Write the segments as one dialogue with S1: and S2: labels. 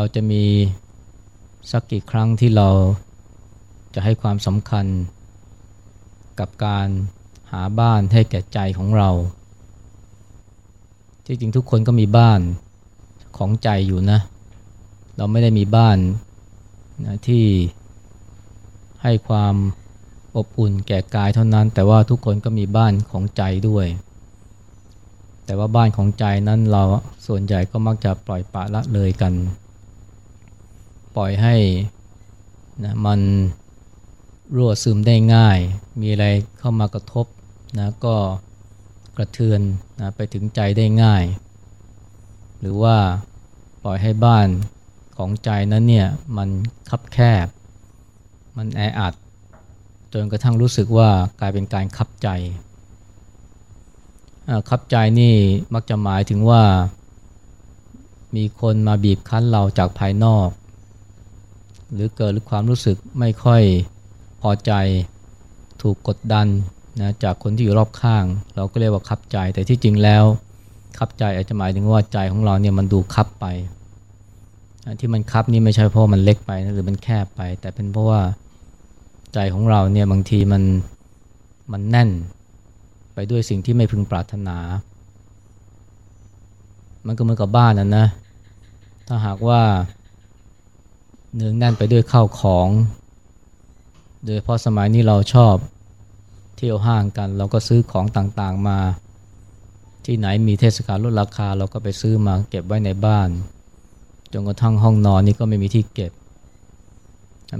S1: เราจะมีสักกี่ครั้งที่เราจะให้ความสำคัญ กับการหาบ้านให้แก่ใจของเรา ที่จริงทุกคนก็มีบ้านของใจอยู่นะ เราไม่ได้มีบ้านนะที่ให้ความอบอุ่นแก่กายเท่านั้น แต่ว่าทุกคนก็มีบ้านของใจด้วย แต่ว่าบ้านของใจนั้นเราส่วนใหญ่ก็มักจะปล่อยปละละเลยกัน ปล่อยให้นะมันรั่วซึมได้ง่าย มีอะไรเข้ามากระทบนะก็กระเทือนนะไปถึงใจได้ง่าย หรือว่าปล่อยให้บ้านของใจนั้นเนี่ยมันคับแคบ มันแออัด จนกระทั่งรู้สึกว่ากลายเป็นการคับใจคับใจนี่มักจะหมายถึงว่า มีคนมาบีบคั้นเราจากภายนอก หรือเกิดความรู้สึกไม่ค่อยพอใจถูกกดดันนะจากคนที่อยู่รอบข้าง เราก็เรียกว่าคับใจ แต่ที่จริงแล้วคับใจอาจจะหมายถึงว่าใจของเราเนี่ยมันดูคับไปที่มันคับนี่ไม่ใช่เพราะมันเล็กไปนะหรือมันแคบไป แต่เป็นเพราะว่าใจของเราเนี่ยบางทีมันมันแน่น ไปด้วยสิ่งที่ไม่พึงปรารถนา มันก็เหมือนกับบ้านนะนะถ้าหากว่า เนืองแน่นไปด้วยข้าวของ โดยเพราะสมัยนี้เราชอบเที่ยวห้างกัน เราก็ซื้อของต่างๆมา ที่ไหนมีเทศกาลลดราคาเราก็ไปซื้อมาเก็บไว้ในบ้าน จนกระทั่งห้องนอนนี่ก็ไม่มีที่เก็บ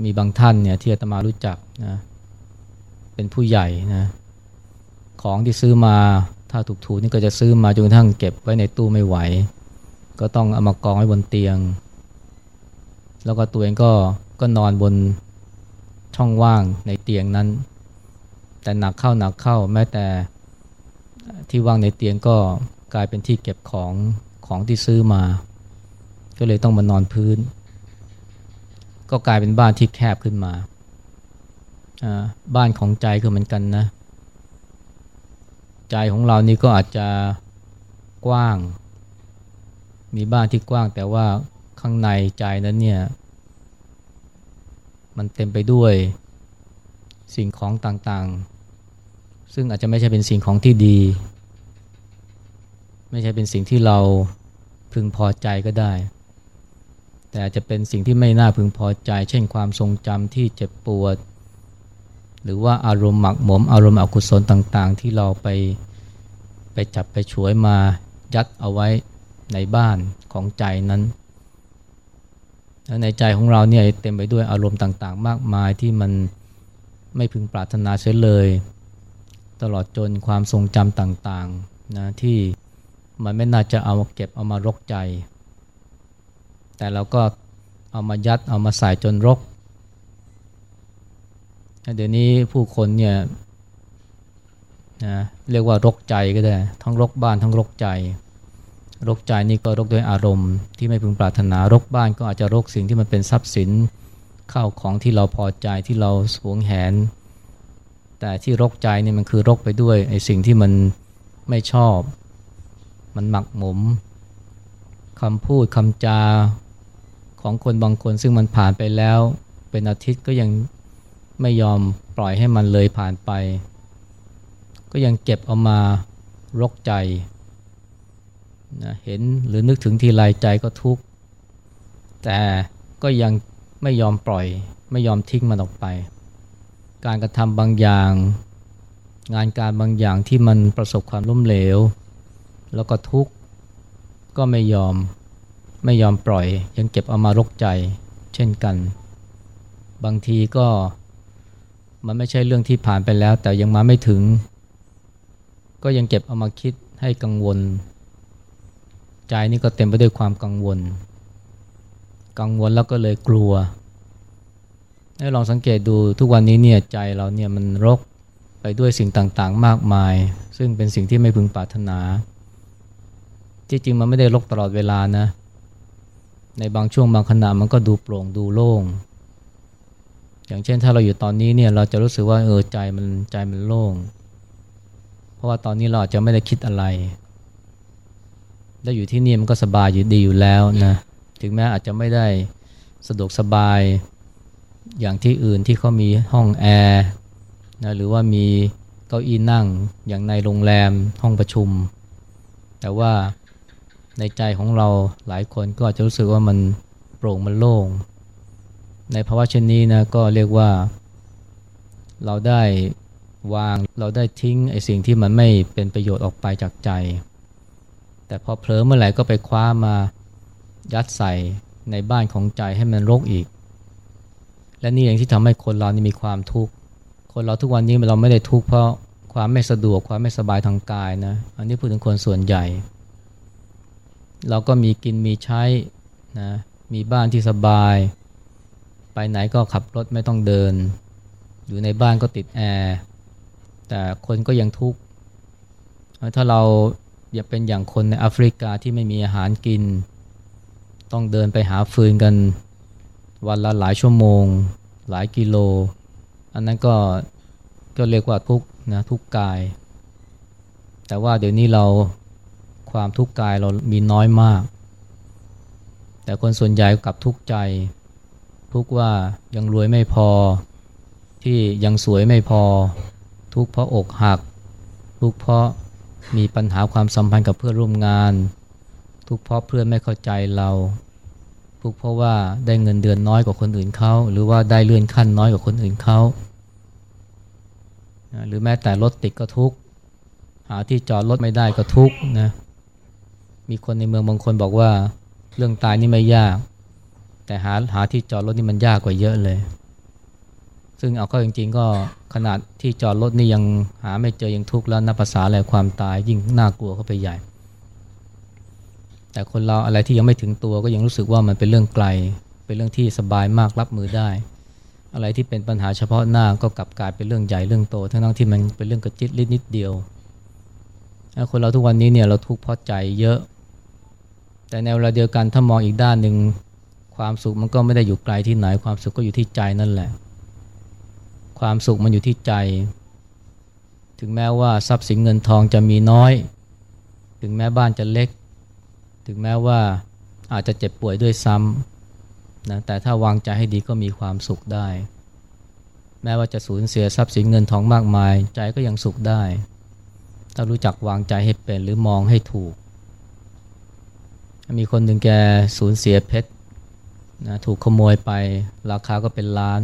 S1: มีบางท่านเนี่ยที่อาตมารู้จักนะเป็นผู้ใหญ่นะของที่ซื้อมาถ้าถูกๆนี่ก็จะซื้อมาจนกระทั่งเก็บไว้ในตู้ไม่ไหว ก็ต้องเอามากองไว้บนเตียง แล้วก็ตัวเองก็ก็นอนบนช่องว่างในเตียงนั้น แต่หนักเข้าหนักเข้าแม้แต่ที่ว่างในเตียงก็กลายเป็นที่เก็บของของที่ซื้อมา ก็เลยต้องมานอนพื้น ก็กลายเป็นบ้านที่แคบขึ้นมา บ้านของใจก็เหมือนกันนะ ใจของเรานี่ก็อาจจะกว้าง มีบ้านที่กว้างแต่ว่า ข้างในใจนั้นเนี่ย มันเต็มไปด้วยสิ่งของต่างๆ ซึ่งอาจจะไม่ใช่เป็นสิ่งของที่ดี ไม่ใช่เป็นสิ่งที่เราพึงพอใจก็ได้ แต่อาจจะเป็นสิ่งที่ไม่น่าพึงพอใจ เช่นความทรงจำที่เจ็บปวด หรือว่าอารมณ์หมักหมม อารมณ์อกุศลต่างๆ ที่เราไปไปจับไปฉวยมายัดเอาไว้ในบ้านของใจนั้น ในใจของเราเนี่ยเต็มไปด้วยอารมณ์ต่างๆ มากมายที่มันไม่พึงปรารถนาเสียเลย ตลอดจนความทรงจำต่างๆนะที่มันไม่น่าจะเอามาเก็บเอามารกใจ แต่เราก็เอามายัดเอามาใส่จนรก เดี๋ยวนี้ผู้คนเนี่ยนะเรียกว่ารกใจก็ได้ ทั้งรกบ้านทั้งรกใจ รกใจนี่ก็รกด้วยอารมณ์ที่ไม่พึงปรารถนารกบ้านก็อาจจะรกสิ่งที่มันเป็นทรัพย์สินข้าวของที่เราพอใจที่เราสวงแหน แต่ที่รกใจนี่มันคือรกไปด้วยไอ้สิ่งที่มันไม่ชอบ มันหมักหมมคำพูดคำจาของคนบางคนซึ่งมันผ่านไปแล้ว เป็นอาทิตย์ก็ยังไม่ยอมปล่อยให้มันเลยผ่านไป ก็ยังเก็บเอามารกใจ นะเห็นหรือนึกถึงทีไรใจก็ทุกข์แต่ก็ยังไม่ยอมปล่อย ไม่ยอมทิ้งมันออกไป การกระทำบางอย่าง งานการบางอย่างที่มันประสบความล้มเหลว แล้วก็ทุกข์ก็ไม่ยอมไม่ยอมปล่อย ยังเก็บเอามารกใจ เช่นกัน บางทีก็มันไม่ใช่เรื่องที่ผ่านไปแล้ว แต่ยังมาไม่ถึง ก็ยังเก็บเอามาคิดให้กังวล ใจนี่ก็เต็มไปด้วยความกังวล กังวลแล้วก็เลยกลัวให้ลองสังเกตดูทุกวันนี้เนี่ยใจเราเนี่ยมันรกไปด้วยสิ่งต่างๆ มากมาย ซึ่งเป็นสิ่งที่ไม่พึงปรารถนาที่จริงมันไม่ได้รกตลอดเวลานะ ในบางช่วงบางขณะมันก็ดูโปร่งดูโล่ง อย่างเช่นถ้าเราอยู่ตอนนี้เนี่ยเราจะรู้สึกว่าเออใจมันใจมันโล่ง เพราะว่าตอนนี้เราอาจจะไม่ได้คิดอะไร แล้วอยู่ที่นี่มันก็สบายอยู่ดีอยู่แล้วนะถึงแม้อาจจะไม่ได้สะดวกสบายอย่างที่อื่นที่เขามีห้องแอร์นะหรือว่ามีเก้าอี้นั่งอย่างในโรงแรมห้องประชุม แต่ว่าในใจของเราหลายคนก็อาจจะรู้สึกว่ามันโปร่งมันโล่ง ในภาวะเช่นนี้นะก็เรียกว่า เราได้วางเราได้ทิ้งไอ้สิ่งที่มันไม่เป็นประโยชน์ออกไปจากใจ แต่พอเผลอเมื่อไหร่ก็ไปคว้ามายัดใส่ในบ้านของใจให้มันรกอีก และนี่เองที่ทำให้คนเรานี่มีความทุกข์ คนเราทุกวันนี้เราไม่ได้ทุกข์เพราะความไม่สะดวกความไม่สบายทางกายนะ อันนี้พูดถึงคนส่วนใหญ่ เราก็มีกินมีใช้นะ มีบ้านที่สบาย ไปไหนก็ขับรถไม่ต้องเดิน อยู่ในบ้านก็ติดแอร์ แต่คนก็ยังทุกข์ ถ้าเรา อย่าเป็นอย่างคนในแอฟริกาที่ไม่มีอาหารกิน ต้องเดินไปหาฟืนกัน วันละหลายชั่วโมง หลายกิโล อันนั้นก็ก็เรียกว่าทุกนะทุกกาย แต่ว่าเดี๋ยวนี้เราความทุกข์กายเรามีน้อยมาก แต่คนส่วนใหญ่กับทุกข์ใจ ทุกว่ายังรวยไม่พอ ที่ยังสวยไม่พอ ทุกเพราะอกหัก ทุกเพราะ มีปัญหาความสัมพันธ์กับเพื่อนร่วมงาน ทุกเพราะเพื่อนไม่เข้าใจเราทุกเพราะว่าได้เงินเดือนน้อยกว่าคนอื่นเขาหรือว่าได้เลื่อนขั้นน้อยกว่าคนอื่นเขาหรือแม้แต่รถติดก็ทุกหาที่จอดรถไม่ได้ก็ทุกนะมีคนในเมืองบางคนบอกว่า เรื่องตายนี่ไม่ยาก แต่หาหาที่จอดรถนี่มันยากกว่าเยอะเลย ซึ่งเอาเข้าจริง ๆ ก็ขนาดที่จอดรถนี่ยังหาไม่เจอยังทุกข์แล้วนับภาษาอะไรความตายยิ่งน่ากลัวเข้าไปใหญ่ แต่คนเราอะไรที่ยังไม่ถึงตัวก็ยังรู้สึกว่ามันเป็นเรื่องไกล เป็นเรื่องที่สบายมากรับมือได้ อะไรที่เป็นปัญหาเฉพาะหน้าก็กลับกลายเป็นเรื่องใหญ่เรื่องโต ทั้งที่มันเป็นเรื่องกระจิตลิดนิดเดียวคนเราทุกวันนี้เนี่ยเราทุกข์เพราะใจเยอะ แต่ในเวลาเดียวกันถ้ามองอีกด้านหนึ่งความสุขมันก็ไม่ได้อยู่ไกลที่ไหนความสุขก็อยู่ที่ใจนั่นแหละ ความสุขมันอยู่ที่ใจ ถึงแม้ว่าทรัพย์สินเงินทองจะมีน้อย ถึงแม้บ้านจะเล็ก ถึงแม้ว่าอาจจะเจ็บป่วยด้วยซ้ำนะแต่ถ้าวางใจให้ดีก็มีความสุขได้ แม้ว่าจะสูญเสียทรัพย์สินเงินทองมากมาย ใจก็ยังสุขได้ ถ้ารู้จักวางใจให้เป็นหรือมองให้ถูก มีคนหนึ่งแกสูญเสียเพชรนะถูกขโมยไปราคาก็เป็นล้าน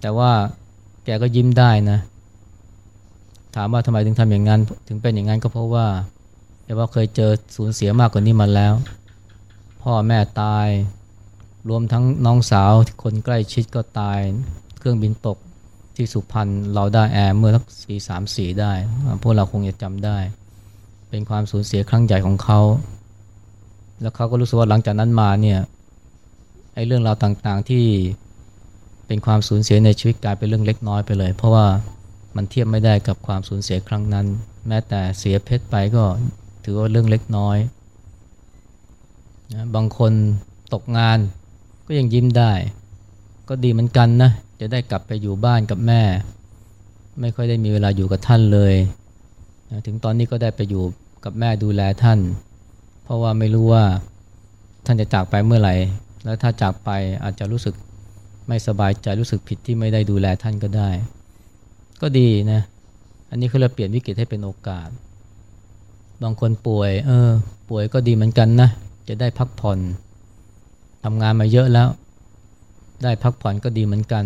S1: แต่ว่าแกก็ยิ้มได้นะ ถามว่าทำไมถึงทำอย่างนั้น ถึงเป็นอย่างนั้นก็เพราะว่าแต่ว่าเคยเจอสูญเสียมากกว่านี้มาแล้ว พ่อแม่ตาย รวมทั้งน้องสาวคนใกล้ชิดก็ตาย เครื่องบินตกที่สุพรรณเราได้แอร์เมื่อสักสี่สามสี่ได้ พวกเราคงจะจำได้ เป็นความสูญเสียครั้งใหญ่ของเขา แล้วเขาก็รู้สึกว่าหลังจากนั้นมาเนี่ยไอ้เรื่องราวต่างๆที่ เป็นความสูญเสียในชีวิตกลายเป็นเรื่องเล็กน้อยไปเลย เพราะว่ามันเทียบไม่ได้กับความสูญเสียครั้งนั้น แม้แต่เสียเพชรไปก็ถือว่าเรื่องเล็กน้อยนะบางคนตกงานก็ยังยิ้มได้ ก็ดีเหมือนกันนะจะได้กลับไปอยู่บ้านกับแม่ ไม่ค่อยได้มีเวลาอยู่กับท่านเลยนะถึงตอนนี้ก็ได้ไปอยู่กับแม่ดูแลท่าน เพราะว่าไม่รู้ว่าท่านจะจากไปเมื่อไหร่ แล้วถ้าจากไปอาจจะรู้สึก ไม่สบายใจรู้สึกผิดที่ไม่ได้ดูแลท่านก็ได้ ก็ดีนะ อันนี้คือเราเปลี่ยนวิกฤตให้เป็นโอกาส บางคนป่วย เออ ป่วยก็ดีเหมือนกันนะ จะได้พักผ่อนทำงานมาเยอะแล้ว ได้พักผ่อนก็ดีเหมือนกัน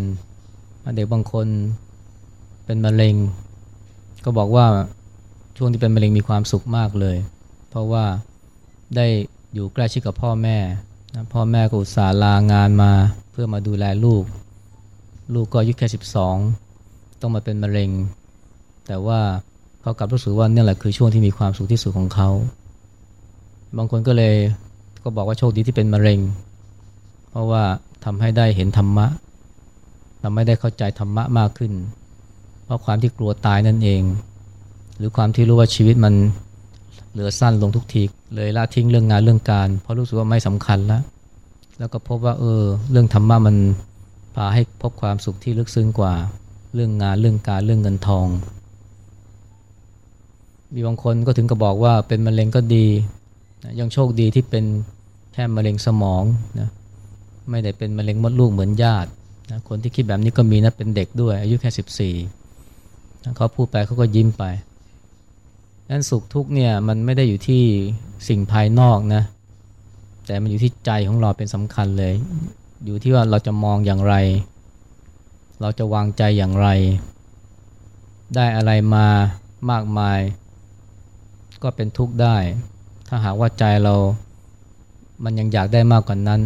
S1: เด็กบางคนเป็นมะเร็ง ก็บอกว่าช่วงที่เป็นมะเร็งมีความสุขมากเลย เพราะว่าได้อยู่ใกล้ชิดกับพ่อแม่ พ่อแม่ก็อุตส่าห์ลางานมา เพื่อมาดูแลลูก ลูกก็อายุแค่ 12 ต้องมาเป็นมะเร็ง แต่ว่าเขากลับรู้สึกว่านี่แหละคือช่วงที่มีความสุขที่สุดของเขา บางคนก็เลยก็บอกว่าโชคดีที่เป็นมะเร็ง เพราะว่าทำให้ได้เห็นธรรมะทำให้ได้เข้าใจธรรมะมากขึ้น เพราะความที่กลัวตายนั่นเอง หรือความที่รู้ว่าชีวิตมันเหลือสั้นลงทุกทีเลยละทิ้งเรื่องงานเรื่องการ เพราะรู้สึกว่าไม่สำคัญแล้ว แล้วก็พบว่าเออเรื่องธรรมะมันพาให้พบความสุขที่ลึกซึ้งกว่าเรื่องงานเรื่องการเรื่องเงินทอง มีบางคนก็ถึงกับบอกว่าเป็นมะเร็งก็ดียังโชคดีที่เป็นแค่มะเร็งสมองนะไม่ได้เป็นมะเร็งมดลูกเหมือนญาตินะคนที่คิดแบบนี้ก็มีนะเป็นเด็กด้วย อายุแค่ 14นะเขาพูดไปเขาก็ยิ้มไปนั้นสุขทุกเนี่ยมันไม่ได้อยู่ที่สิ่งภายนอกนะ แต่มันอยู่ที่ใจของเราเป็นสำคัญเลย อยู่ที่ว่าเราจะมองอย่างไร เราจะวางใจอย่างไร ได้อะไรมามากมาย ก็เป็นทุกข์ได้ ถ้าหากว่าใจเรา มันยังอยากได้มากกว่านนั้น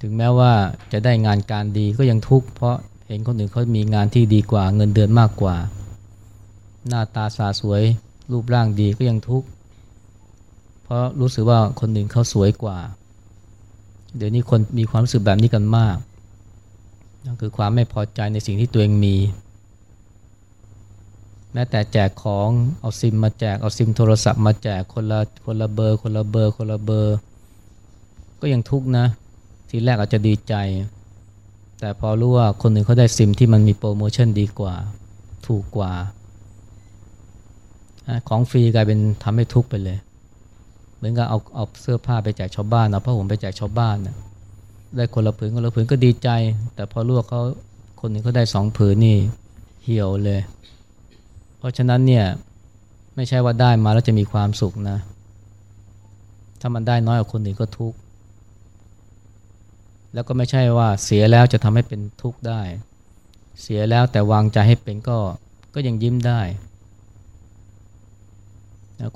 S1: ถึงแม้ว่าจะได้งานการดีก็ยังทุกข์เพราะเห็นคนอื่นเขามีงานที่ดีกว่าเงินเดือนมากกว่า หน้าตาสาสวยรูปร่างดีก็ยังทุกข์ เพราะรู้สึกว่าคนอื่นเขาสวยกว่า เดี๋ยวนี้คนมีความรู้สึกแบบนี้กันมากนั่นคือความไม่พอใจในสิ่งที่ตัวเองมี แม้แต่แจกของเอาซิมมาแจกเอาซิมโทรศัพท์มาแจกคนละคนละเบอร์ คนละเบอร์ คนละเบอร์ ก็ยังทุกข์นะ ทีแรกอาจจะดีใจ แต่พอรู้ว่าคนหนึ่งเขาได้ซิมที่มันมีโปรโมชั่นดีกว่า ถูกกว่า ของฟรีกลายเป็นทำให้ทุกข์ไปเลย เหมือนกับเอาเอาเสื้อผ้าไปแจกชาวบ้านเอาผ้าห่มไปแจกชาวบ้านนะได้คนละผืนคนละผืนก็ดีใจ แต่พอรู้ว่าเขาคนหนึ่งเขาได้สองผืนนี่เหี่ยวเลย เพราะฉะนั้นเนี่ยไม่ใช่ว่าได้มาแล้วจะมีความสุขนะ ถ้ามันได้น้อยกว่าคนอื่นก็ทุกข์ แล้วก็ไม่ใช่ว่าเสียแล้วจะทำให้เป็นทุกข์ได้ เสียแล้วแต่วางใจให้เป็นก็ก็ยังยิ้มได้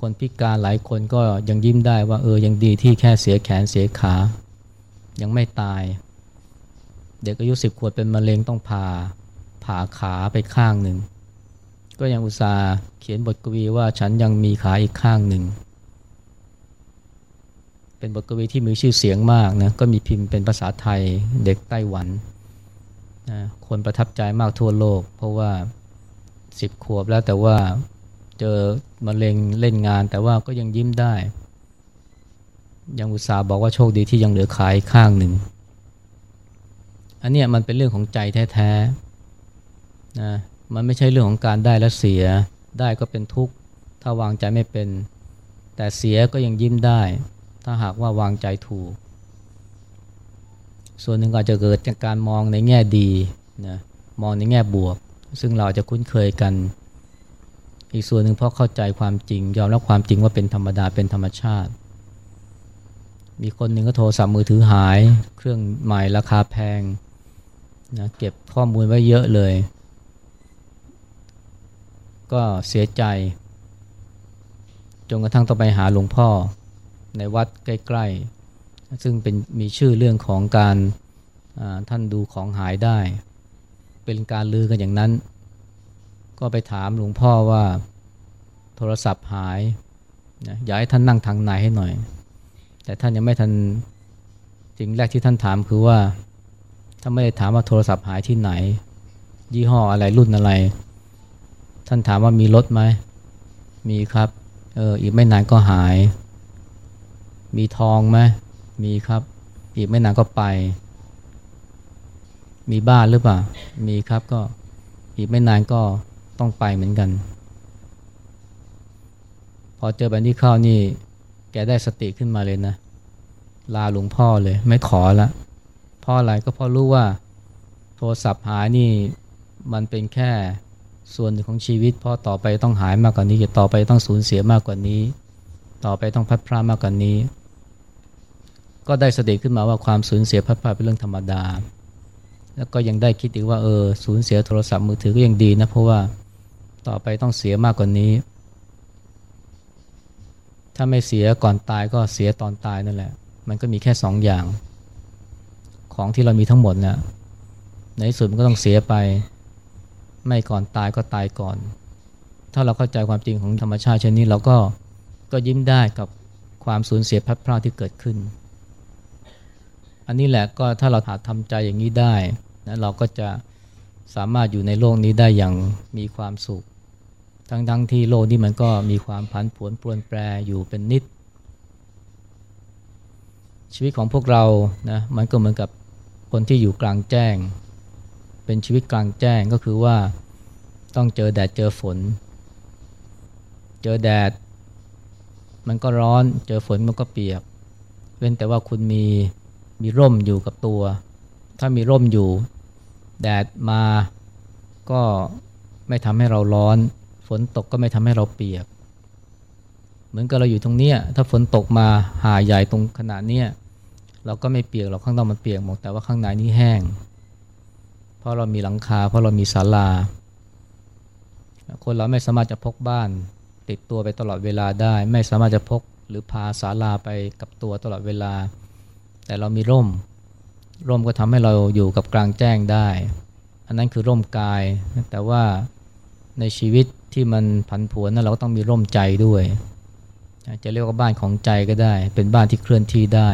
S1: คนพิการหลายคนก็ยังยิ้มได้ว่าเออยังดีที่แค่เสียแขนเสียขา ยังไม่ตาย เด็กอายุสิบขวบเป็นมะเร็งต้องผ่าผ่าขาไปข้างหนึ่ง ก็ยังอุตส่าห์เขียนบทกวีว่าฉันยังมีขาอีกข้างหนึ่ง เป็นบทกวีที่มีชื่อเสียงมากนะก็มีพิมพ์เป็นภาษาไทยเด็กไต้หวันนะคนประทับใจมากทั่วโลก เพราะว่าสิบขวบแล้วแต่ว่า เจอมะเร็งเล่นงาน แต่ว่าก็ยังยิ้มได้ ยังอุตส่าห์บอกว่าโชคดีที่ยังเหลือขายข้างหนึ่ง อันนี้มันเป็นเรื่องของใจแท้ๆนะมันไม่ใช่เรื่องของการได้และเสียได้ก็เป็นทุกข์ ถ้าวางใจไม่เป็น แต่เสียก็ยังยิ้มได้ ถ้าหากว่าวางใจถูก ส่วนหนึ่งอาจจะเกิดจากการมองในแง่ดีนะมองในแง่บวก ซึ่งเราจะคุ้นเคยกัน อีกส่วนหนึ่งเพราะเข้าใจความจริง ยอมรับความจริงว่าเป็นธรรมดาเป็นธรรมชาติ มีคนหนึ่งก็โทรศัพท์มือถือหาย เครื่องใหม่ราคาแพงนะเก็บข้อมูลไว้เยอะเลย ก็เสียใจ จนกระทั่งต้องไปหาหลวงพ่อในวัดใกล้ๆ ซึ่งเป็นมีชื่อเรื่องของการท่านดูของหายได้ เป็นการลือกันอย่างนั้น ก็ไปถามหลวงพ่อว่าโทรศัพท์หายนะอยากให้ท่านนั่งทางไหนให้หน่อย แต่ท่านยังไม่ทันสิ่งแรกที่ท่านถามคือว่าถ้าไม่ได้ถามว่าโทรศัพท์หายที่ไหน ยี่ห้ออะไรรุ่นอะไร ท่านถามว่ามีรถไหมมีครับเอออีกไม่นานก็หาย มีทองไหมมีครับ อีกไม่นานก็ไป มีบ้านหรือเปล่า มีครับก็อีกไม่นานก็ ต้องไปเหมือนกัน พอเจอแบบนี้เข้านี่ แกได้สติขึ้นมาเลยนะ ลาหลวงพ่อเลย ไม่ขอละพราะอะไรก็พราะรู้ว่า โทรศัพท์หายนี่มันเป็นแค่ส่วนหนึ่งของชีวิต เพราะต่อไปต้องหายมากกว่านี้ต่อไปต้องสูญเสียมากกว่านี้ ต่อไปต้องพัดพลาดมากกว่านี้ ก็ได้สติขึ้นมาว่าความสูญเสียพัดพลาดเป็นเรื่องธรรมดาแล้วก็ยังได้คิดอีกว่าเออสูญเสียโทรศัพท์มือถือก็ยังดีนะ เพราะว่า ต่อไปต้องเสียมากกว่านี้ ถ้าไม่เสียก่อนตายก็เสียตอนตายนั่นแหละ มันก็มีแค่สองอย่าง ของที่เรามีทั้งหมดนะี่ยในสุดมันก็ต้องเสียไป ไม่ก่อนตายก็ตายก่อน ถ้าเราเข้าใจความจริงของธรรมชาติเช่นนี้เราก็ก็ยิ้มได้กับความสูญเสียพัดพลาดที่เกิดขึ้น อันนี้แหละก็ถ้าเราถาทำใจอย่างนี้ได้นะเราก็จะสามารถอยู่ในโลกนี้ได้อย่างมีความสุข ทั้งทั้งที่โลกนี้มันก็มีความพันผวนปรวนแปรอยู่เป็นนิด ชีวิตของพวกเรานะมันก็เหมือนกับคนที่อยู่กลางแจ้ง เป็นชีวิตกลางแจ้งก็คือว่าต้องเจอแดดเจอฝน เจอแดด มันก็ร้อนเจอฝนมันก็เปียก เว้นแต่ว่าคุณมีมีร่มอยู่กับตัว ถ้ามีร่มอยู่ แดดมาก็ไม่ทำให้เราร้อน ฝนตกก็ไม่ทำให้เราเปียก เหมือนกับเราอยู่ตรงเนี้ยถ้าฝนตกมาหาใหญ่ตรงขนาดเนี้ยเราก็ไม่เปียกเราข้างนอกมันเปียกหมดแต่ว่าข้างในนี่แห้ง เพราะเรามีหลังคา เพราะเรามีศาลา คนเราไม่สามารถจะพกบ้าน ติดตัวไปตลอดเวลาได้ ไม่สามารถจะพกหรือพาศาลาไปกับตัวตลอดเวลา แต่เรามีร่ม ร่มก็ทำให้เราอยู่กับกลางแจ้งได้ อันนั้นคือร่มกาย แต่ว่าในชีวิต ที่มันผันผวนนั้นเราก็ต้องมีร่มใจด้วย จะเรียกว่าบ้านของใจก็ได้ เป็นบ้านที่เคลื่อนที่ได้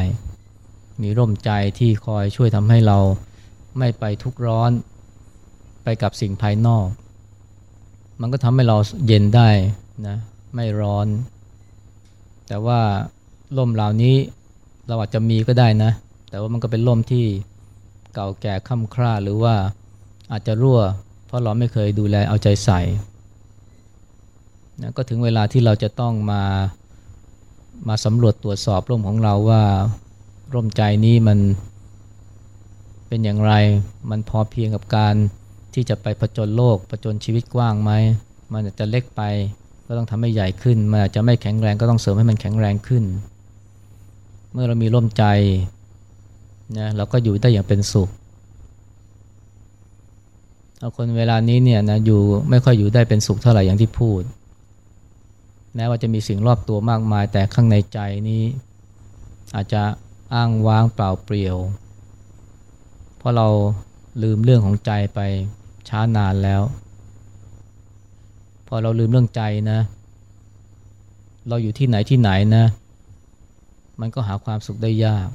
S1: มีร่มใจที่คอยช่วยทำให้เราไม่ไปทุกข์ร้อนไปกับสิ่งภายนอก มันก็ทำให้เราเย็นได้นะไม่ร้อน แต่ว่าร่มเหล่านี้เราอาจจะมีก็ได้นะ แต่ว่ามันก็เป็นร่มที่เก่าแก่ค่ำคร่าหรือว่าอาจจะรั่ว เพราะเราไม่เคยดูแลเอาใจใส่ นะก็ถึงเวลาที่เราจะต้องมามาสำรวจตรวจสอบร่มของเราว่าร่มใจนี้มันเป็นอย่างไร มันพอเพียงกับการที่จะไปผจญโลกผจญชีวิตกว้างไหม มันจะเล็กไปก็ต้องทำให้ใหญ่ขึ้น มันอาจจะไม่แข็งแรงก็ต้องเสริมให้มันแข็งแรงขึ้น เมื่อเรามีร่มใจนะเราก็อยู่ได้อย่างเป็นสุขคนเวลานี้เนี่ยนะอยู่ไม่ค่อยอยู่ได้เป็นสุขเท่าไหร่อย่างที่พูด แม้ว่าจะมีสิ่งรอบตัวมากมาย แต่ข้างในใจนี้อาจจะอ้างว้างเปล่าเปลี่ยว เพราะเราลืมเรื่องของใจไปช้านานแล้ว พอเราลืมเรื่องใจนะ เราอยู่ที่ไหนที่ไหนนะ มันก็หาความสุขได้ยาก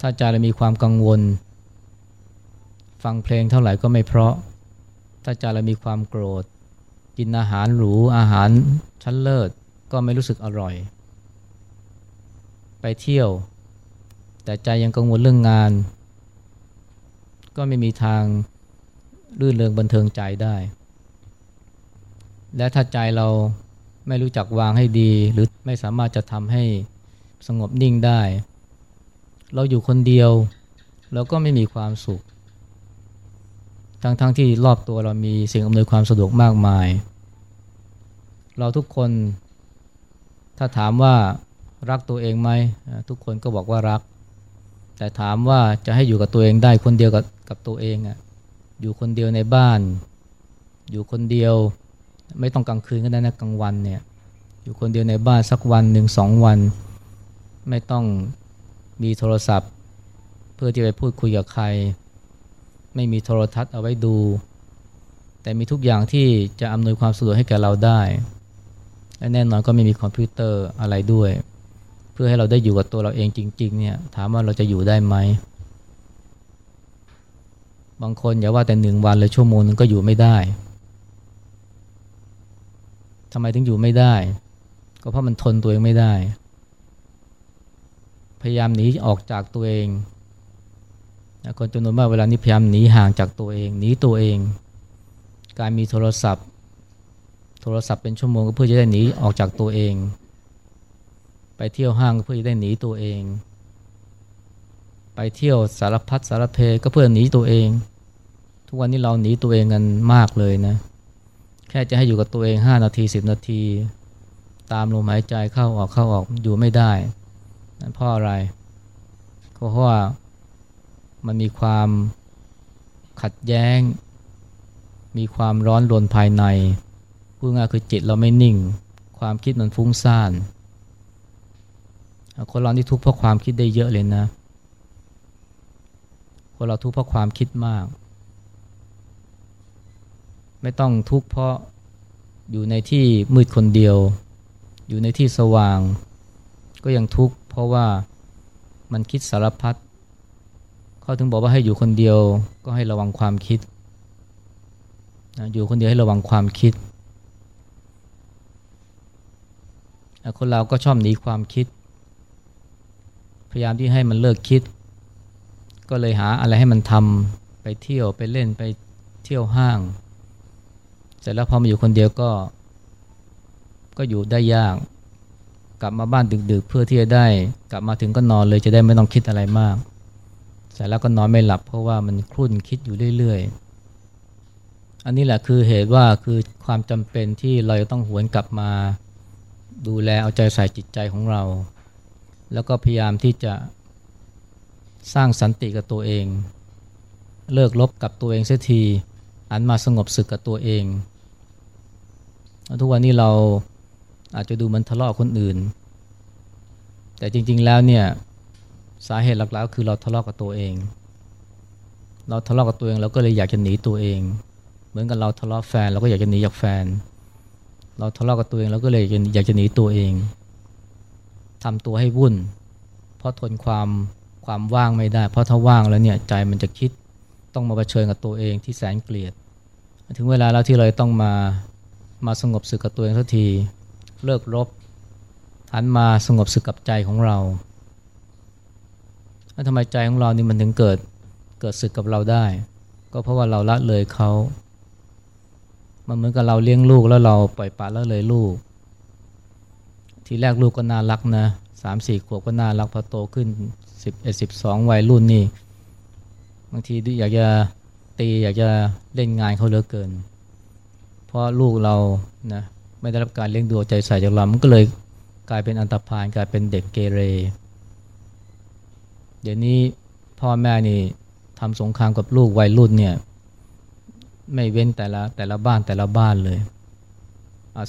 S1: ถ้าใจเรามีความกังวล ฟังเพลงเท่าไหร่ก็ไม่เพราะ ถ้าใจเรามีความโกรธ กินอาหารหรู อาหารชั้นเลิศก็ไม่รู้สึกอร่อย ไปเที่ยว แต่ใจยังกังวลเรื่องงาน ก็ไม่มีทางรื่นเริงบันเทิงใจได้ และถ้าใจเราไม่รู้จักวางให้ดี หรือไม่สามารถจะทำให้สงบนิ่งได้ เราอยู่คนเดียว เราก็ไม่มีความสุข ทั้งๆทที่รอบตัวเรามีสิ่งอำนวยความสะดวกมากมาย เราทุกคน ถ้าถามว่ารักตัวเองไหมทุกคนก็บอกว่ารัก แต่ถามว่าจะให้อยู่กับตัวเองได้คนเดียวกับกับตัวเองอะอยู่คนเดียวในบ้าน อยู่คนเดียว ไม่ต้องกลางคืนก็ได้นะกลางวันเนี่ยอยู่คนเดียวในบ้านสักวันหนึ่งสองวัน ไม่ต้องมีโทรศัพท์ เพื่อที่ไปพูดคุยกับใคร ไม่มีโทรทัศน์เอาไว้ดู แต่มีทุกอย่างที่จะอำนวยความสะดวกให้แก่เราได้และแน่นอนก็ไม่มีคอมพิวเตอร์อะไรด้วย เพื่อให้เราได้อยู่กับตัวเราเองจริงๆเนี่ยถามว่าเราจะอยู่ได้ไหมบางคนอย่าว่าแต่หนึ่งวันเลยชั่วโมงนึงก็อยู่ไม่ได้ทำไมถึงอยู่ไม่ได้ ก็เพราะมันทนตัวเองไม่ได้ พยายามหนีออกจากตัวเอง คนจำนวนมากเวลานี้พยายามหนีห่างจากตัวเองหนีตัวเอง การมีโทรศัพท์ โทรศัพท์เป็นชั่วโมงก็เพื่อจะได้หนีออกจากตัวเอง ไปเที่ยวห้างก็เพื่อจะได้หนีตัวเอง ไปเที่ยวสารพัดสารเพก็เพื่อหนีตัวเอง ทุกวันนี้เราหนีตัวเองกันมากเลยนะ แค่จะให้อยู่กับตัวเองห้านาทีสิบนาที ตามลมหายใจเข้าออกเข้าออกอยู่ไม่ได้นั่นเพราะอะไรเพราะว่า มันมีความขัดแย้ง มีความร้อนรนภายในพูดง่ายคือจิตเราไม่นิ่ง ความคิดมันฟุ้งซ่านคนเราที่ทุกข์เพราะความคิดได้เยอะเลยนะ คนเราทุกข์เพราะความคิดมาก ไม่ต้องทุกข์เพราะอยู่ในที่มืดคนเดียว อยู่ในที่สว่าง ก็ยังทุกข์เพราะว่ามันคิดสารพัด เขาถึงบอกว่าให้อยู่คนเดียวก็ให้ระวังความคิดนะอยู่คนเดียวให้ระวังความคิด คนเราก็ชอบหนีความคิด พยายามที่ให้มันเลิกคิด ก็เลยหาอะไรให้มันทำไปเที่ยวไปเล่นไปเที่ยวห้าง เสร็จแล้วพอมาอยู่คนเดียวก็ ก็อยู่ได้ยาก กลับมาบ้านดึกๆ เพื่อที่จะได้ กลับมาถึงก็นอนเลยจะได้ไม่ต้องคิดอะไรมาก เสร็จแล้วก็นอนไม่หลับเพราะว่ามันครุ่นคิดอยู่เรื่อยๆ อันนี้แหละคือเหตุว่าคือความจำเป็นที่เราจะต้องหวนกลับมาดูแลเอาใจใส่จิตใจของเรา แล้วก็พยายามที่จะสร้างสันติกับตัวเอง เลิกลบกับตัวเองเสียทีอันมาสงบศึกกับตัวเอง ทุกวันนี้เราอาจจะดูมันทะเลาะคนอื่น แต่จริงๆแล้วเนี่ย สาเหตุหลักๆคือเราทะเลาะกับตัวเอง เราทะเลาะกับตัวเองเราก็เลยอยากจะหนีตัวเอง เหมือนกับเราทะเลาะแฟนเราก็อยากจะหนีจากแฟน เราทะเลาะกับตัวเองเราก็เลยอยากจะหนีตัวเองทำตัวให้วุ่น เพราะทนความความว่างไม่ได้ เพราะถ้าว่างแล้วเนี่ยใจมันจะคิดต้องมาเผชิญกับตัวเองที่แสนเกลียด ถึงเวลาแล้วที่เราต้องมามาสงบสึกกับตัวเองสักที เลิกรบหันมาสงบสึกกับใจของเรา แล้วทำไมใจของเรานี่มันถึงเกิดเกิดสึกกับเราได้ ก็เพราะว่าเราละเลยเขามันเหมือนกับเราเลี้ยงลูกแล้วเราปล่อยปละละเลยลูก ทีแรกลูกก็น่ารักนะสามสี่ขวบก็น่ารักพอโตขึ้นสิบเอ็ดสิบสองวัยรุ่นนี่บางทีอยากจะตีอยากจะเล่นงานเขาเหลือเกิน เพราะลูกเรานะไม่ได้รับการเลี้ยงดูใจใส่จากเรามันก็เลยกลายเป็นอันตรพานกลายเป็นเด็กเกเร เดี๋ยวนี้พ่อแม่นี่ทำสงครามกับลูกวัยรุ่นเนี่ยไม่เว้นแต่ละแต่ละบ้านแต่ละบ้านเลย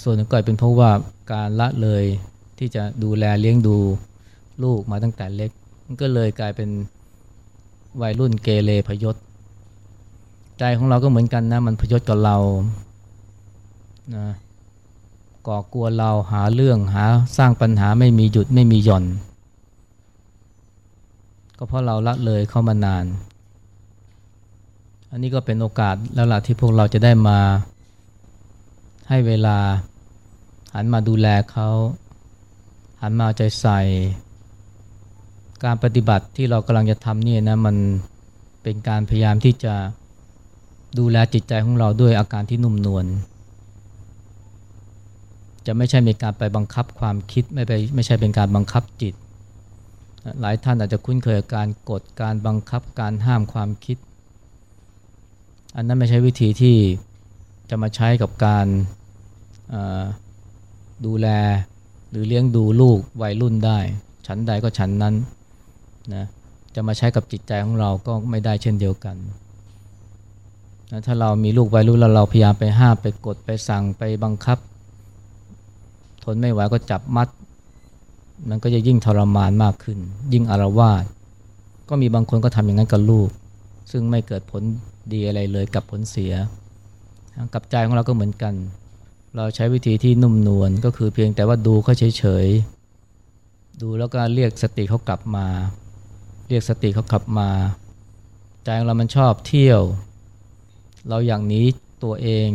S1: ส่วนหนึ่งก็เป็นเพราะว่าการละเลยที่จะดูแลเลี้ยงดูลูกมาตั้งแต่เล็ก มันก็เลยกลายเป็นวัยรุ่นเกเรพยศ ใจของเราก็เหมือนกันนะมันพยศกับเรานะก่อกลัวเราหาเรื่องหาสร้างปัญหาไม่มีหยุดไม่มีหย่อน ก็เพราะเราละเลยเข้ามานาน อันนี้ก็เป็นโอกาสแล้วล่ะที่พวกเราจะได้มาให้เวลาหันมาดูแลเขาหันมาใจใส่ การปฏิบัติที่เรากำลังจะทำนี่นะมันเป็นการพยายามที่จะดูแลจิตใจของเราด้วยอาการที่นุ่มนวลจะไม่ใช่มีการไปบังคับความคิดไม่ไปไม่ใช่เป็นการบังคับจิต หลายท่านอาจจะคุ้นเคยกับการกดการบังคับการห้ามความคิด อันนั้นไม่ใช่วิธีที่จะมาใช้กับการดูแลหรือเลี้ยงดูลูกวัยรุ่นได้ ฉันใดก็ฉันนั้นนะจะมาใช้กับจิตใจของเราก็ไม่ได้เช่นเดียวกันนะถ้าเรามีลูกวัยรุ่นแล้วเราพยายามไปห้ามไปกดไปสั่งไปบังคับ ทนไม่ไหวก็จับมัด มันก็จะยิ่งทรมานมากขึ้น ยิ่งอารวาสก็มีบางคนก็ทำอย่างนั้นกับลูก ซึ่งไม่เกิดผลดีอะไรเลยกับผลเสีย กับใจของเราก็เหมือนกัน เราใช้วิธีที่นุ่มนวลก็คือเพียงแต่ว่าดูเขาเฉยๆ ดูแล้วก็เรียกสติเขากลับมา เรียกสติเขากลับมา ใจของเรามันชอบเที่ยว เราอย่างนี้ตัวเอง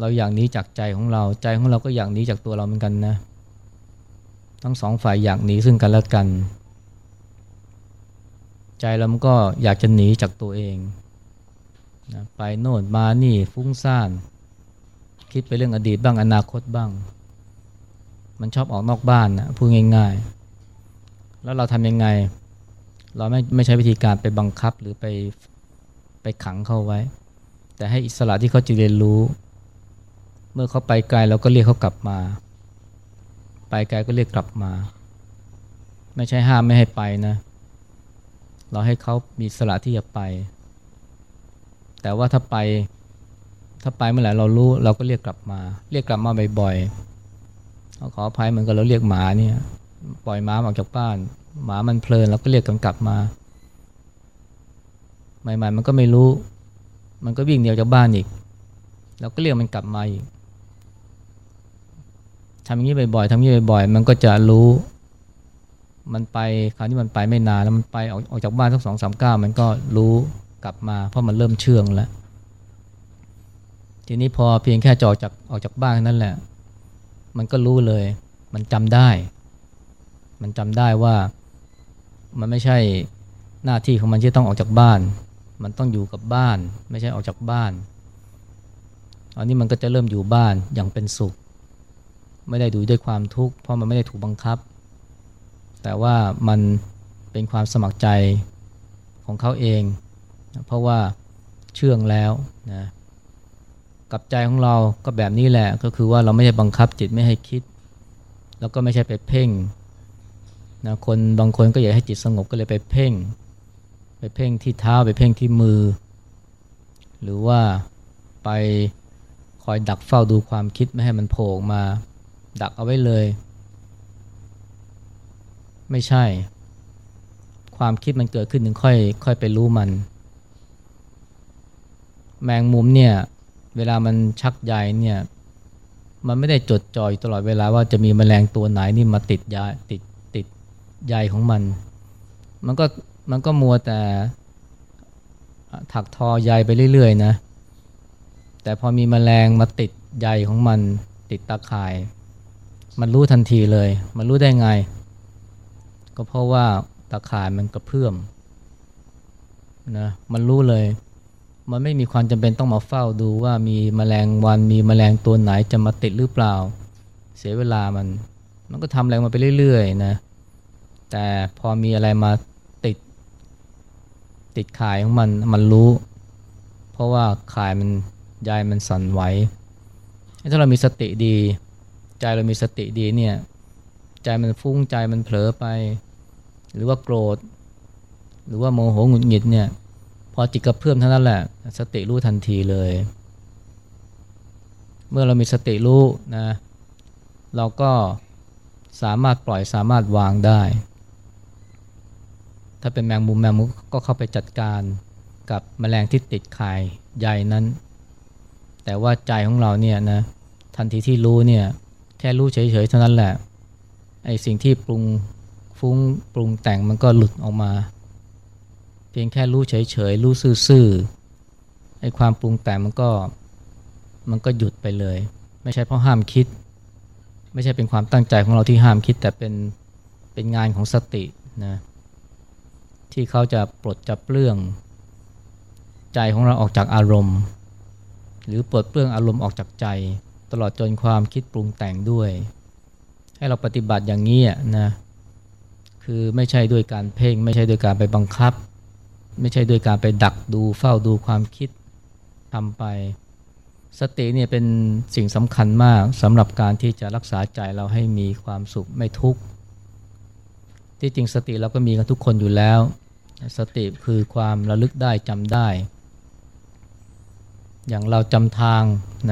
S1: เราอย่ากหนีจากใจของเรา ใจของเราก็อย่ากหนีจากตัวเราเหมือนกันนะ ทั้งสองฝ่ายอยากหนีซึ่งกันและกัน ใจเรามันก็อยากจะหนีจากตัวเองนะไปโน่นมานี่ฟุ้งซ่าน คิดไปเรื่องอดีตบ้างอนาคตบ้าง มันชอบออกนอกบ้านนะพูดง่ายๆ แล้วเราทำยังไง เราไม่ไม่ใช้วิธีการไปบังคับหรือไปไปขังเขาไว้ แต่ให้อิสระที่เขาจะเรียนรู้ เมื่อเขาไปไกลเราก็เรียกเขากลับมา ไปไกลก็เรียกกลับมา ไม่ใช่ห้ามไม่ให้ไปนะ เราให้เขามีสละที่จะไป แต่ว่าถ้าไป ถ้าไปเมื่อไหร่เรารู้เราก็เรียกกลับมา เรียกกลับมาบ่อยๆเขออภัยเหมือนกับเราเรียกหมาเนี่ย ปล่อยหมาออกจากบ้าน หมามันเพลินเราก็เรียกกันกลับมาใหม่ๆมันก็ไม่รู้ มันก็วิ่งเดียวจากบ้านอีก เราก็เรียกมันกลับมาอีก ทำอย่างนี้บ่อยๆทำอย่างนี้บ่อยๆ มันก็จะรู้ มันไปคราวนี้มันไปไม่นานแล้วมันไปออกออกจากบ้านสักสองสามก้าวมันก็รู้กลับมาเพราะมันเริ่มเชื่องแล้ว ทีนี้พอเพียงแค่จอดจากออกจากบ้านนั่นแหละ มันก็รู้เลย มันจำได้ มันจำได้ว่ามันไม่ใช่หน้าที่ของมันที่ต้องออกจากบ้าน มันต้องอยู่กับบ้าน ไม่ใช่ออกจากบ้านอันนี้มันก็จะเริ่มอยู่บ้านอย่างเป็นสุข ไม่ได้ดูด้วยความทุกข์เพราะมันไม่ได้ถูกบังคับ แต่ว่ามันเป็นความสมัครใจของเขาเอง เพราะว่าเชื่องแล้วนะกับใจของเราก็แบบนี้แหละก็คือว่าเราไม่ใช่บังคับจิตไม่ให้คิด แล้วก็ไม่ใช่ไปเพ่งนะคนบางคนก็อยากให้จิตสงบก็เลยไปเพ่ง ไปเพ่งที่เท้าไปเพ่งที่มือ หรือว่าไปคอยดักเฝ้าดูความคิดไม่ให้มันโผล่มา ดักเอาไว้เลย ไม่ใช่ ความคิดมันเกิดขึ้นถึงค่อยค่อยไปรู้มัน แมงมุมเนี่ยเวลามันชักใยเนี่ยมันไม่ได้จดจ่อยตลอดเวลาว่าจะมีแมลงตัวไหนนี่มาติดยาติดติดใยของมัน มันก็มันก็มัวแต่ถักทอใยไปเรื่อยๆนะ แต่พอมีแมลงมาติดใยของมันติดตาข่าย มันรู้ทันทีเลย มันรู้ได้ไง ก็เพราะว่าตาข่ายมันกระเพื่อมนะมันรู้เลย มันไม่มีความจำเป็นต้องมาเฝ้าดูว่ามีแมลงวันมีแมลงตัวไหนจะมาติดหรือเปล่า เสียเวลามัน มันก็ทำอะไรมาไปเรื่อยๆนะแต่พอมีอะไรมาติด ติดข่ายของมันมันรู้ เพราะว่าข่ายมันยายมันสั่นไหวถ้าเรามีสติดี ใจเรามีสติดีเนี่ยใจมันฟุ้งใจมันเผลอไป หรือว่าโกรธ หรือว่าโมโหหงุดหงิดเนี่ยพอจิตกระเพื่อมเท่านั้นแหละ สติรู้ทันทีเลย เมื่อเรามีสติรู้นะเราก็สามารถปล่อยสามารถวางได้ ถ้าเป็นแมงมุมแมงมุมก็เข้าไปจัดการกับแมลงที่ติดไข่ใหญ่นั้น แต่ว่าใจของเราเนี่ยนะทันทีที่รู้เนี่ย แค่รู้เฉยๆเท่านั้นแหละไอ้สิ่งที่ปรุงฟุ้งปรุงแต่งมันก็หลุดออกมา เพียงแค่รู้เฉยๆรู้ซื่อๆไอ้ความปรุงแต่งมันก็มันก็หยุดไปเลย ไม่ใช่เพราะห้ามคิด ไม่ใช่เป็นความตั้งใจของเราที่ห้ามคิดแต่เป็นเป็นงานของสตินะที่เขาจะปลดจับเรื่อง ใจของเราออกจากอารมณ์ หรือปลดเปลื้องอารมณ์ออกจากใจ ตลอดจนความคิดปรุงแต่งด้วย ให้เราปฏิบัติอย่างนี้นะคือไม่ใช่ด้วยการเพ่ง ไม่ใช่ด้วยการไปบังคับ ไม่ใช่ด้วยการไปดักดูเฝ้าดูความคิดทำไปสติเนี่ยเป็นสิ่งสำคัญมากสำหรับการที่จะรักษาใจเราให้มีความสุขไม่ทุกข์ที่จริงสติเราก็มีกันทุกคนอยู่แล้ว สติคือความระลึกได้จำได้ อย่างเราจำทาง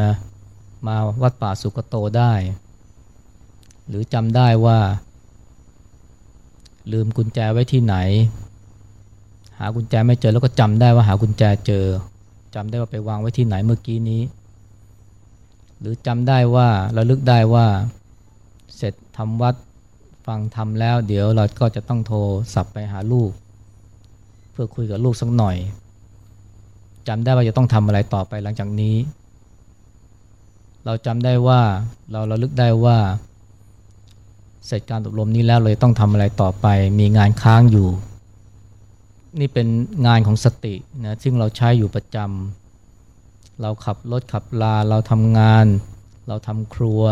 S1: นะ มาวัดป่าสุกโตได้ หรือจำได้ว่า ลืมกุญแจไว้ที่ไหน หากุญแจไม่เจอแล้วก็จำได้ว่าหากุญแจเจอจำได้ว่าไปวางไว้ที่ไหนเมื่อกี้นี้ หรือจำได้ว่าเราลึกได้ว่า เสร็จทำวัดฟังทำแล้ว เดี๋ยวเราก็จะต้องโทรศัพท์ไปหาลูก เพื่อคุยกับลูกสักหน่อยจำได้ว่าจะต้องทำอะไรต่อไปหลังจากนี้ เราจำได้ว่าเราเราลึกได้ว่า เสร็จการอบรมนี้แล้วเราต้องทำอะไรต่อไป มีงานค้างอยู่ นี่เป็นงานของสตินะซึ่งเราใช้อยู่ประจำเราขับรถขับลาเราทำงาน เราทำครัว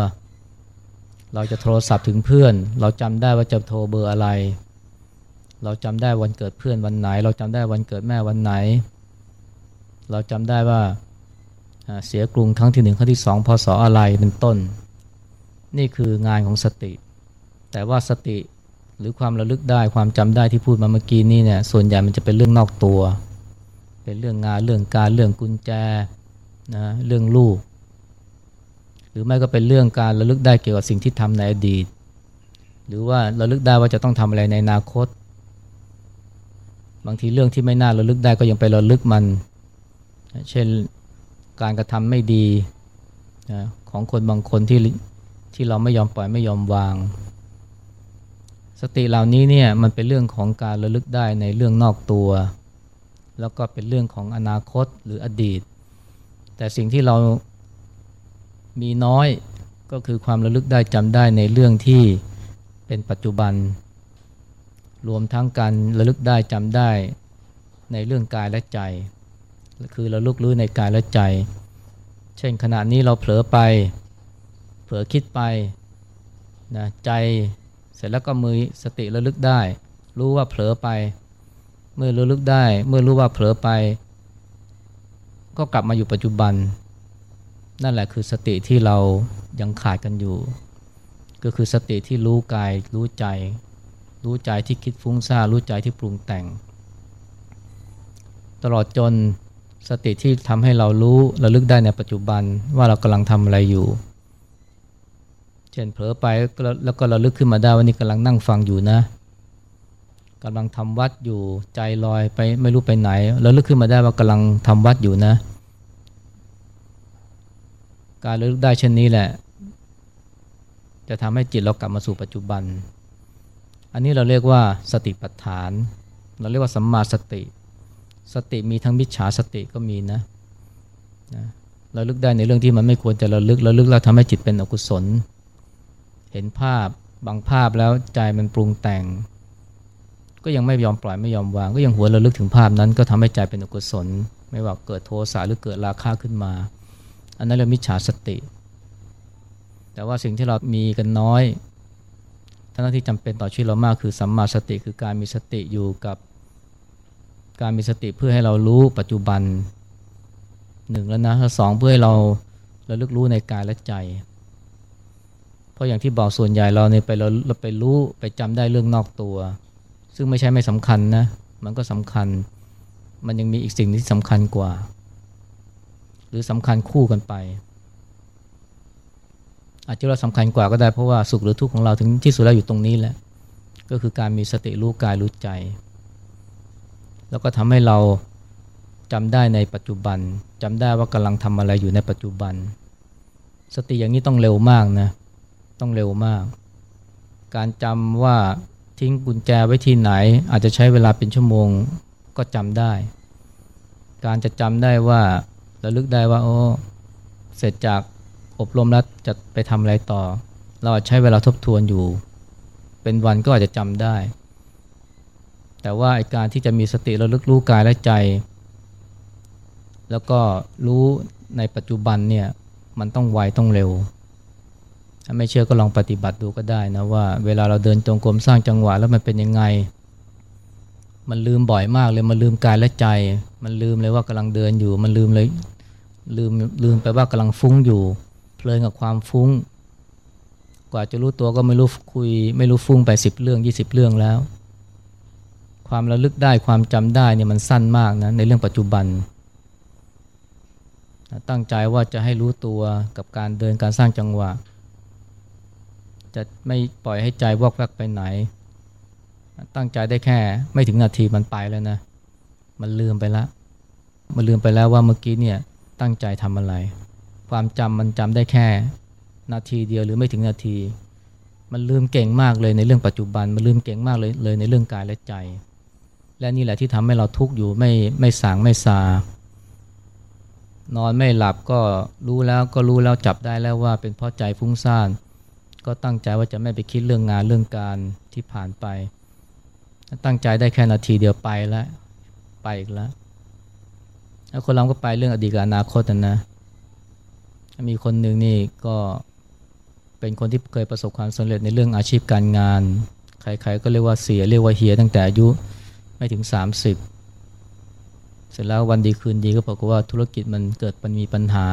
S1: เราจะโทรศัพท์ถึงเพื่อน เราจำได้ว่าจะโทรเบอร์อะไร เราจำได้วันเกิดเพื่อนวันไหน เราจำได้วันเกิดแม่วันไหน เราจำได้ว่า เสียกรุงครั้งที่หนึ่งครั้งที่สองพศออะไรเป็นต้น นี่คืองานของสติ แต่ว่าสติหรือความระลึกได้ความจำได้ที่พูดมาเมื่อกี้นี้เนี่ยส่วนใหญ่มันจะเป็นเรื่องนอกตัว เป็นเรื่องงานเรื่องการเรื่องกุญแจนะเรื่องลูก หรือไม่ก็เป็นเรื่องการระลึกได้เกี่ยวกับสิ่งที่ทำในอดีต หรือว่าระลึกได้ว่าจะต้องทำอะไรในอนาคต บางทีเรื่องที่ไม่น่าระลึกได้ก็ยังไประลึกมัน เช่น การกระทำไม่ดีนะของคนบางคนที่ที่เราไม่ยอมปล่อยไม่ยอมวาง สติเหล่านี้เนี่ยมันเป็นเรื่องของการระลึกได้ในเรื่องนอกตัว แล้วก็เป็นเรื่องของอนาคตหรืออดีต แต่สิ่งที่เรามีน้อยก็คือความระลึกได้จำได้ในเรื่องที่เป็นปัจจุบัน รวมทั้งการระลึกได้จำได้ในเรื่องกายและใจ คือเราลุกรู้ในกายและใจ เช่นขณะนี้เราเผลอไป เผลอคิดไปนะใจเสร็จแล้วก็มือสติระลึกได้ รู้ว่าเผลอไป เมื่อระลึกได้ เมื่อรู้ว่าเผลอไป ก็กลับมาอยู่ปัจจุบัน นั่นแหละคือสติที่เรายังขาดกันอยู่ ก็คือสติที่รู้กายรู้ใจ รู้ใจที่คิดฟุ้งซ่านรู้ใจที่ปรุงแต่ง ตลอดจน สติที่ทำให้เรารู้ระลึกได้ในปัจจุบันว่าเรากำลังทำอะไรอยู่ เช่นเผลอไปแล้วก็ระลึกขึ้นมาได้ว่านี่กำลังนั่งฟังอยู่นะกำลังทำวัดอยู่ใจลอยไปไม่รู้ไปไหนแล้วลึกขึ้นมาได้ว่ากำลังทำวัดอยู่นะ การระลึกได้เช่นนี้แหละ จะทำให้จิตเรากลับมาสู่ปัจจุบัน อันนี้เราเรียกว่าสติปัฏฐาน เราเรียกว่าสัมมาสติ สติมีทั้งมิจฉาสติก็มีนะนะเราลึกได้ในเรื่องที่มันไม่ควรจะระลึกระลึกแล้วทำให้จิตเป็นอกุศล เห็นภาพบางภาพแล้วใจมันปรุงแต่ง ก็ยังไม่ยอมปล่อยไม่ยอมวาง ก็ยังหัวระลึกถึงภาพนั้น ก็ทำให้ใจเป็นอกุศล ไม่ว่าเกิดโทสะหรือเกิดราคะขึ้นมา อันนั้นเรียกมิจฉาสติ แต่ว่าสิ่งที่เรามีกันน้อยทั้งที่จำเป็นต่อชีวิตเรามากคือสัมมาสติคือการมีสติอยู่กับ การมีสติเพื่อให้เรารู้ปัจจุบันหนึ่งแล้วนะสองเพื่อให้เราระลึกรู้ในกายและใจ เพราะอย่างที่บอกส่วนใหญ่เราเนี่ยไปเราเราไปรู้ไปจำได้เรื่องนอกตัว ซึ่งไม่ใช่ไม่สำคัญนะ มันก็สำคัญ มันยังมีอีกสิ่งที่สำคัญกว่า หรือสำคัญคู่กันไป อาจจะเราสำคัญกว่าก็ได้เพราะว่าสุขหรือทุกข์ของเราถึงที่สุดแล้วอยู่ตรงนี้แหละก็คือการมีสติรู้กายรู้ใจ แล้วก็ทำให้เราจำได้ในปัจจุบันจำได้ว่ากำลังทำอะไรอยู่ในปัจจุบัน สติอย่างนี้ต้องเร็วมากนะต้องเร็วมาก การจำว่าทิ้งกุญแจไว้ที่ไหน อาจจะใช้เวลาเป็นชั่วโมงก็จำได้ การจะจำได้ว่าระลึกได้ว่าโอ้เสร็จจากอบรมแล้วจะไปทำอะไรต่อ เราอาจใช้เวลาทบทวนอยู่ เป็นวันก็อาจจะจำได้ แต่ว่าการที่จะมีสติระลึกรู้กายและใจ แล้วก็รู้ในปัจจุบันเนี่ยมันต้องไวต้องเร็ว ถ้าไม่เชื่อก็ลองปฏิบัติดูก็ได้นะว่า เวลาเราเดินจงกรมสร้างจังหวะแล้วมันเป็นยังไง มันลืมบ่อยมากเลยมันลืมกายและใจ มันลืมเลยว่ากำลังเดินอยู่ มันลืมเลยลืมลืมไปว่ากำลังฟุ้งอยู่เพลินกับความฟุ้ง กว่าจะรู้ตัวก็ไม่รู้คุย ไม่รู้ฟุ้งไปสิบเรื่องยี่สิบเรื่องแล้ว ความระลึกได้ความจำได้เนี่ยมันสั้นมากนะในเรื่องปัจจุบัน ตั้งใจว่าจะให้รู้ตัวกับการเดินการสร้างจังหวะ จะไม่ปล่อยให้ใจวอกแวกไปไหน ตั้งใจได้แค่ไม่ถึงนาทีมันไปแล้วนะ มันลืมไปล้วมันลืมไปแล้วว่าเมื่อกี้เนี่ยตั้งใจทำอะไร ความจำมันจำได้แค่นาทีเดียวหรือไม่ถึงนาที มันลืมเก่งมากเลยในเรื่องปัจจุบัน มันลืมเก่งมากเลยเลยในเรื่องกายและใจ และนี่แหละที่ทำให้เราทุกข์อยู่ไม่ไม่สางไม่ซานอนไม่หลับก็รู้แล้วก็รู้แล้วจับได้แล้วว่าเป็นเพราะใจฟุ้งซ่าน ก็ตั้งใจว่าจะไม่ไปคิดเรื่องงานเรื่องการที่ผ่านไป ตั้งใจได้แค่นาทีเดียวไปแล้วไปอีกแล้วแล้วคนเราก็ไปเรื่องอดีตกับอนาคตนะนะมีคนหนึ่งนี่ก็เป็นคนที่เคยประสบความสำเร็จในเรื่องอาชีพการงาน ใครๆก็เรียกว่าเสียเรียกว่าเฮียตั้งแต่อายุ ไม่ถึง 30 เสร็จแล้ววันดีคืนดีก็บอกว่าธุรกิจมันเกิดมันมีปัญหา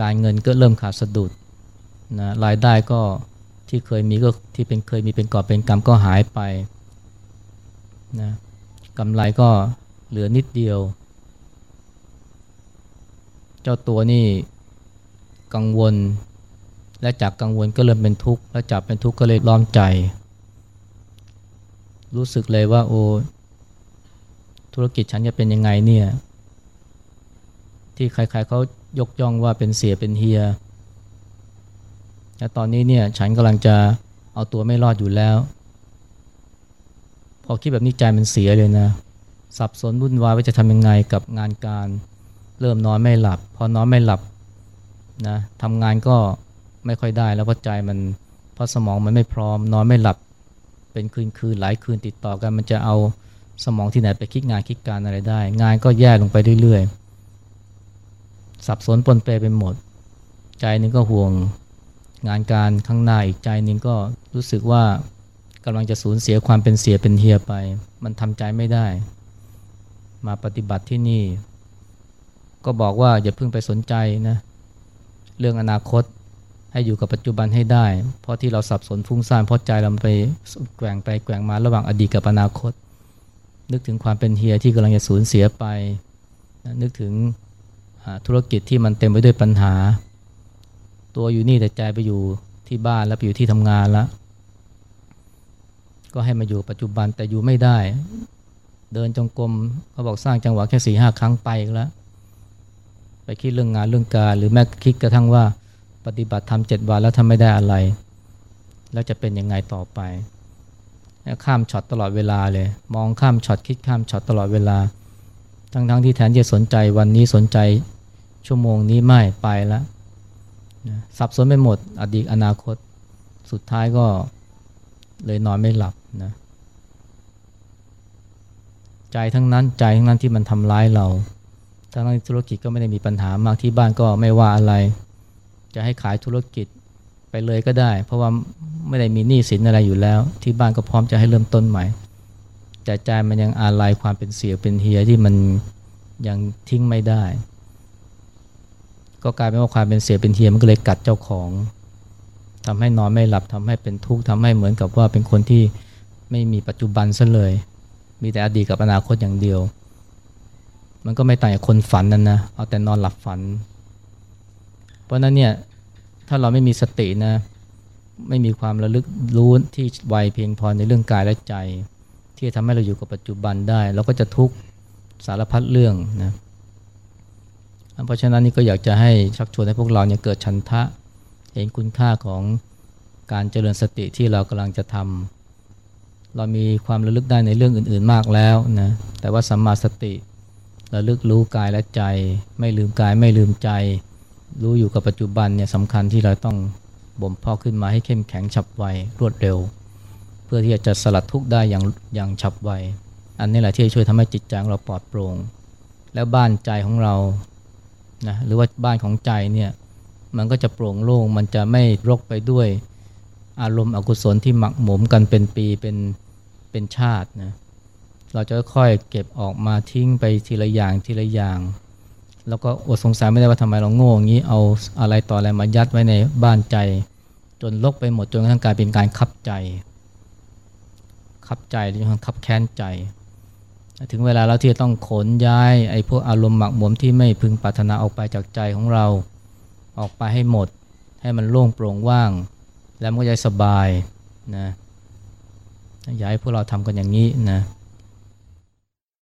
S1: การเงินก็เริ่มขาดสะดุดนะรายได้ก็ที่เคยมีก็ที่เป็นเคยมีเป็นกอบเป็นกรรมก็หายไปนะกำไรก็เหลือนิดเดียว เจ้าตัวนี่กังวล และจากกังวลก็เริ่มเป็นทุกข์และจากเป็นทุกข์ก็เลยล้อมใจ รู้สึกเลยว่าโอ้ธุรกิจฉันจะเป็นยังไงเนี่ยที่ใครๆเขายกย่องว่าเป็นเสียเป็นเฮียแต่ตอนนี้เนี่ยฉันกำลังจะเอาตัวไม่รอดอยู่แล้ว พอคิดแบบนี้ใจมันเสียเลยนะ สับสนวุ่นวายว่าจะทำยังไงกับงานการ เริ่มนอนไม่หลับ พอนอนไม่หลับนะทำงานก็ไม่ค่อยได้แล้วเพราะใจมันเพราะสมองมันไม่พร้อม นอนไม่หลับ เป็นคืนคืนหลายคืนติดต่อกัน มันจะเอาสมองที่ไหนไปคิดงานคิดการอะไรได้ งานก็แย่ลงไปเรื่อยๆ สับสนปนเปไปหมด ใจนึงก็ห่วงงานการข้างหน้าอีกใจนึงก็รู้สึกว่ากำลังจะสูญเสียความเป็นเสียเป็นเฮียไป มันทำใจไม่ได้ มาปฏิบัติที่นี่ ก็บอกว่าอย่าเพิ่งไปสนใจนะ เรื่องอนาคต ให้อยู่กับปัจจุบันให้ได้ เพราะที่เราสับสนฟุ้งซ่านเพราะใจเราไปแกว่งไปแกว่งมาระหว่างอดีตกับอนาคต นึกถึงความเป็นเฮียที่กำลังจะสูญเสียไปนะนึกถึงธุรกิจที่มันเต็มไปด้วยปัญหา ตัวอยู่นี่แต่ใจไปอยู่ที่บ้านแล้วไปอยู่ที่ทำงานแล้วก็ให้มาอยู่ปัจจุบันแต่อยู่ไม่ได้ เดินจงกรมเขาบอกสร้างจังหวะแค่สี่ห้าครั้งไปแล้ว ไปคิดเรื่องงานเรื่องการ หรือแม้คิดกระทั่งว่า ปฏิบัติธรรมเจ็ดวันแล้วทำไม่ได้อะไร แล้วจะเป็นยังไงต่อไป ข้ามช็อตตลอดเวลาเลย มองข้ามช็อตคิดข้ามช็อตตลอดเวลา ทั้งๆที่แทนที่จะสนใจวันนี้สนใจชั่วโมงนี้ไม่ไปแล้วนะสับสนไปหมด อดีตอนาคต สุดท้ายก็เลยนอนไม่หลับนะใจทั้งนั้นใจทั้งนั้นที่มันทำร้ายเราทั้งนั้นธุรกิจก็ไม่ได้มีปัญหามากที่บ้านก็ไม่ว่าอะไร จะให้ขายธุรกิจไปเลยก็ได้ เพราะว่าไม่ได้มีหนี้สินอะไรอยู่แล้ว ที่บ้านก็พร้อมจะให้เริ่มต้นใหม่แต่ใจมันยังอาลัยความเป็นเสียเป็นเฮียที่มันยังทิ้งไม่ได้ ก็กลายเป็นว่าความเป็นเสียเป็นเฮียมันก็เลยกัดเจ้าของทำให้นอนไม่หลับทำให้เป็นทุกข์ทำให้เหมือนกับว่าเป็นคนที่ไม่มีปัจจุบันซะเลย มีแต่อดีตกับอนาคตอย่างเดียว มันก็ไม่ต่างจากคนฝันนั่นนะเอาแต่นอนหลับฝัน ราะนั้นเนี่ยถ้าเราไม่มีสตินะ ไม่มีความระลึกรู้ที่ไวเพียงพอในเรื่องกายและใจ ที่จะทำให้เราอยู่กับปัจจุบันได้ เราก็จะทุกข์สารพัดเรื่องนะเพราะฉะนั้นนี่ก็อยากจะให้ชักชวนให้พวกเราเนี่ยเกิดชันทะ เห็นคุณค่าของการเจริญสติที่เรากำลังจะทำเรามีความระลึกได้ในเรื่องอื่น ๆมากแล้วนะแต่ว่าสัมมาสติระลึกรู้กายและใจ ไม่ลืมกายไม่ลืมใจ รู้อยู่กับปัจจุบันเนี่ยสำคัญที่เราต้องบ่มเพาะขึ้นมาให้เข้มแข็งฉับไวรวดเร็ว เพื่อที่จะสลัดทุกข์ได้อย่างอย่างฉับไว อันนี้แหละที่ช่วยทำให้จิตใจของเราปลอดโปร่ง แล้วบ้านใจของเรานะหรือว่าบ้านของใจเนี่ยมันก็จะโปร่งโล่งมันจะไม่รกไปด้วยอารมณ์อกุศลที่หมักหมมกันเป็นปีเป็นเป็นชาตินะเราจะค่อยเก็บออกมาทิ้งไปทีละอย่างทีละอย่าง แล้วก็อดสงสัยไม่ได้ว่าทำไมเราโง่อย่างนี้เอาอะไรต่ออะไรมายัดไว้ในบ้านใจ จนลกไปหมดจนกระทั่งกลายเป็นการคับใจคับใจจนกระทั่งคับแค้นใจ ถึงเวลาแล้วที่จะต้องขนย้ายไอ้พวกอารมณ์หมักหมมที่ไม่พึงปรารถนาออกไปจากใจของเรา ออกไปให้หมด ให้มันโล่งโปร่งว่าง แล้วมันก็จะสบายนะอยากให้พวกเราทำกันอย่างนี้นะ